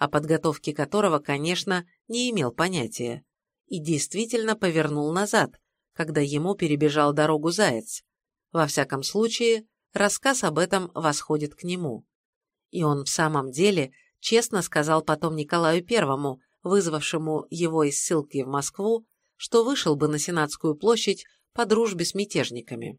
о подготовке которого, конечно, не имел понятия, и действительно повернул назад, когда ему перебежал дорогу заяц. Во всяком случае, рассказ об этом восходит к нему. И он в самом деле честно сказал потом Николаю Первому, вызвавшему его из ссылки в Москву, что вышел бы на Сенатскую площадь по дружбе с мятежниками.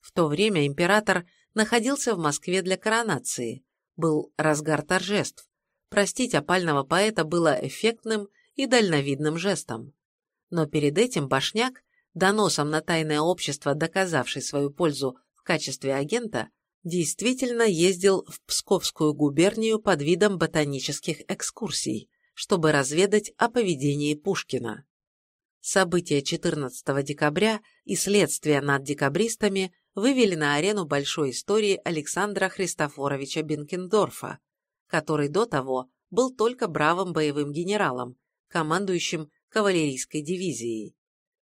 В то время император находился в Москве для коронации, был разгар торжеств. Простить опального поэта было эффектным и дальновидным жестом. Но перед этим Башняк, доносом на тайное общество, доказавший свою пользу в качестве агента, действительно ездил в Псковскую губернию под видом ботанических экскурсий, чтобы разведать о поведении Пушкина. События 14 декабря и следствия над декабристами вывели на арену большой истории Александра Христофоровича Бенкендорфа, который до того был только бравым боевым генералом, командующим кавалерийской дивизией.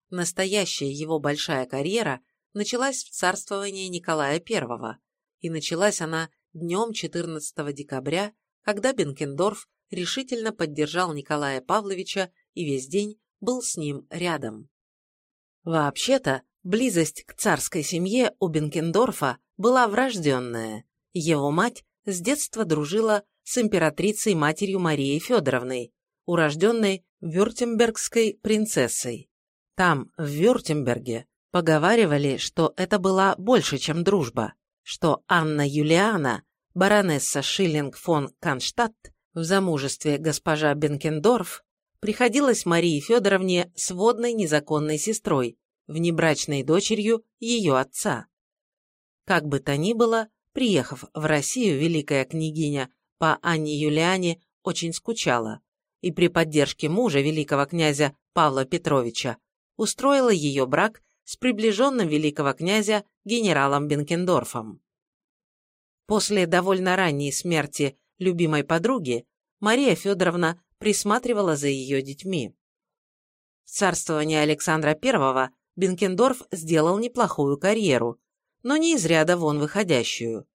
Настоящая его большая карьера началась в царствовании Николая I, и началась она днем 14 декабря, когда Бенкендорф решительно поддержал Николая Павловича и весь день был с ним рядом. Вообще-то, близость к царской семье у Бенкендорфа была врожденная. Его мать с детства дружила с императрицей матерью Марией Федоровной, урожденной Вюртембергской принцессой. Там, в Вюртемберге, поговаривали, что это была больше, чем дружба, что Анна Юлиана, баронесса Шиллинг фон Канштадт, в замужестве госпожа Бенкендорф, приходилась Марии Федоровне сводной незаконной сестрой, внебрачной дочерью ее отца. Как бы то ни было, приехав в Россию, великая княгиня по Анне Юлиане очень скучала и при поддержке мужа, великого князя Павла Петровича, устроила ее брак с приближенным великого князя генералом Бенкендорфом. После довольно ранней смерти любимой подруги Мария Федоровна присматривала за ее детьми. В царствовании Александра I Бенкендорф сделал неплохую карьеру, но не из ряда вон выходящую.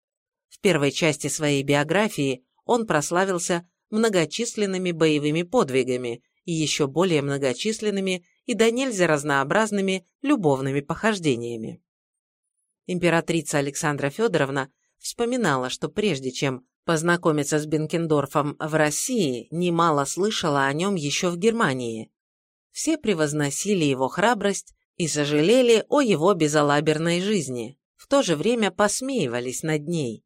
В первой части своей биографии он прославился многочисленными боевыми подвигами и еще более многочисленными и до нельзя разнообразными любовными похождениями. Императрица Александра Федоровна вспоминала, что прежде чем познакомиться с Бенкендорфом в России, немало слышала о нем еще в Германии. Все превозносили его храбрость и сожалели о его безалаберной жизни, в то же время посмеивались над ней.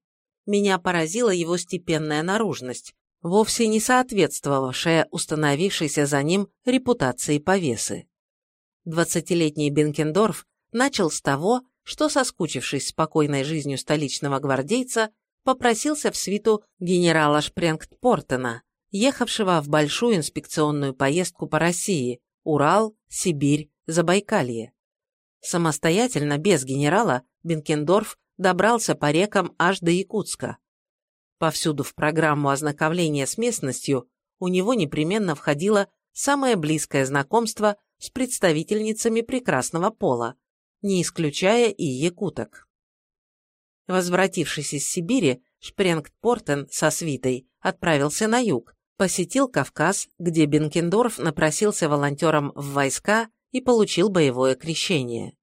Меня поразила его степенная наружность, вовсе не соответствовавшая установившейся за ним репутации повесы. Двадцатилетний Бенкендорф начал с того, что, соскучившись спокойной жизнью столичного гвардейца, попросился в свиту генерала Шпренгт-Портена, ехавшего в большую инспекционную поездку по России, Урал, Сибирь, Забайкалье. Самостоятельно, без генерала, Бенкендорф добрался по рекам аж до Якутска. Повсюду в программу ознакомления с местностью у него непременно входило самое близкое знакомство с представительницами прекрасного пола, не исключая и якуток. Возвратившись из Сибири, Шпренгт-Портен со свитой отправился на юг, посетил Кавказ, где Бенкендорф напросился волонтером в войска и получил боевое крещение.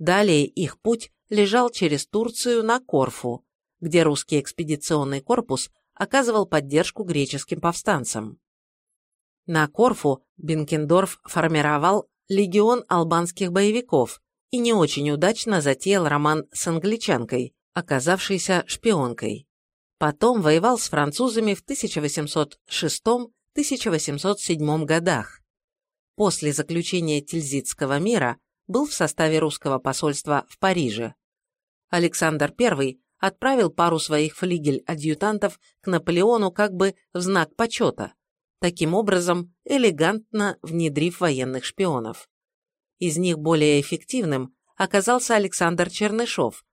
Далее их путь лежал через Турцию на Корфу, где русский экспедиционный корпус оказывал поддержку греческим повстанцам. На Корфу Бенкендорф формировал легион албанских боевиков и не очень удачно затеял роман с англичанкой, оказавшейся шпионкой. Потом воевал с французами в 1806-1807 годах. После заключения Тильзитского мира был в составе русского посольства в Париже. Александр I отправил пару своих флигель-адъютантов к Наполеону как бы в знак почета, таким образом элегантно внедрив военных шпионов. Из них более эффективным оказался Александр Чернышов,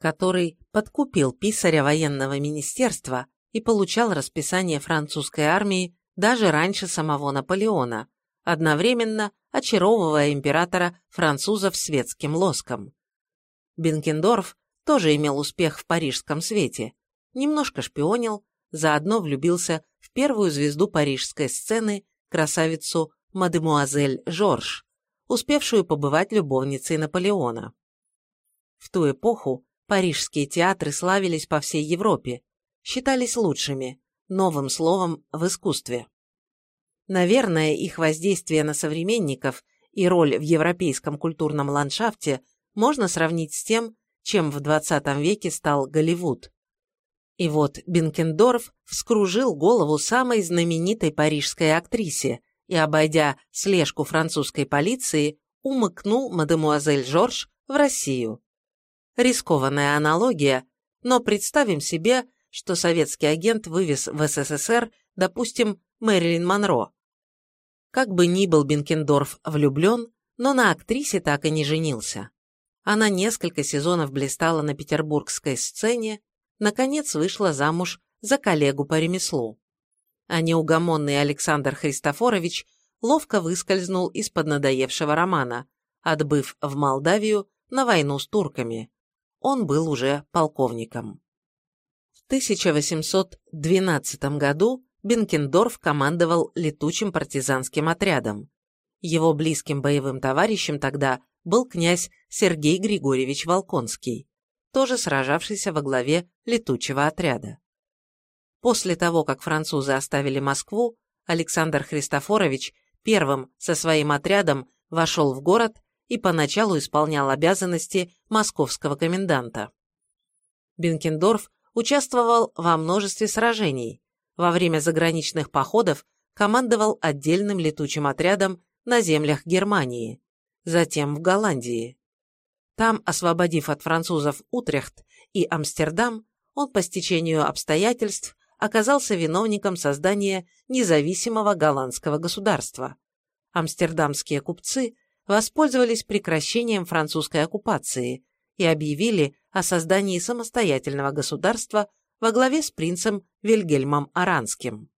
который подкупил писаря военного министерства и получал расписание французской армии даже раньше самого Наполеона, одновременно очаровывая императора французов светским лоском. Бенкендорф тоже имел успех в парижском свете, немножко шпионил, заодно влюбился в первую звезду парижской сцены, красавицу мадемуазель Жорж, успевшую побывать любовницей Наполеона. В ту эпоху парижские театры славились по всей Европе, считались лучшими, новым словом в искусстве. Наверное, их воздействие на современников и роль в европейском культурном ландшафте можно сравнить с тем, чем в XX веке стал Голливуд. И вот Бенкендорф вскружил голову самой знаменитой парижской актрисе и, обойдя слежку французской полиции, умыкнул мадемуазель Жорж в Россию. Рискованная аналогия, но представим себе, что советский агент вывез в СССР, допустим, Мэрилин Монро. Как бы ни был Бенкендорф влюблен, но на актрисе так и не женился. Она несколько сезонов блистала на петербургской сцене, наконец вышла замуж за коллегу по ремеслу. А неугомонный Александр Христофорович ловко выскользнул из-под надоевшего романа, отбыв в Молдавию на войну с турками. Он был уже полковником. В 1812 году Бенкендорф командовал летучим партизанским отрядом. Его близким боевым товарищем тогда был князь Сергей Григорьевич Волконский, тоже сражавшийся во главе летучего отряда. После того, как французы оставили Москву, Александр Христофорович первым со своим отрядом вошел в город и поначалу исполнял обязанности московского коменданта. Бенкендорф участвовал во множестве сражений, во время заграничных походов командовал отдельным летучим отрядом на землях Германии, затем в Голландии. Там, освободив от французов Утрехт и Амстердам, он по стечению обстоятельств оказался виновником создания независимого голландского государства. Амстердамские купцы воспользовались прекращением французской оккупации и объявили о создании самостоятельного государства во главе с принцем Вильгельмом Аранским.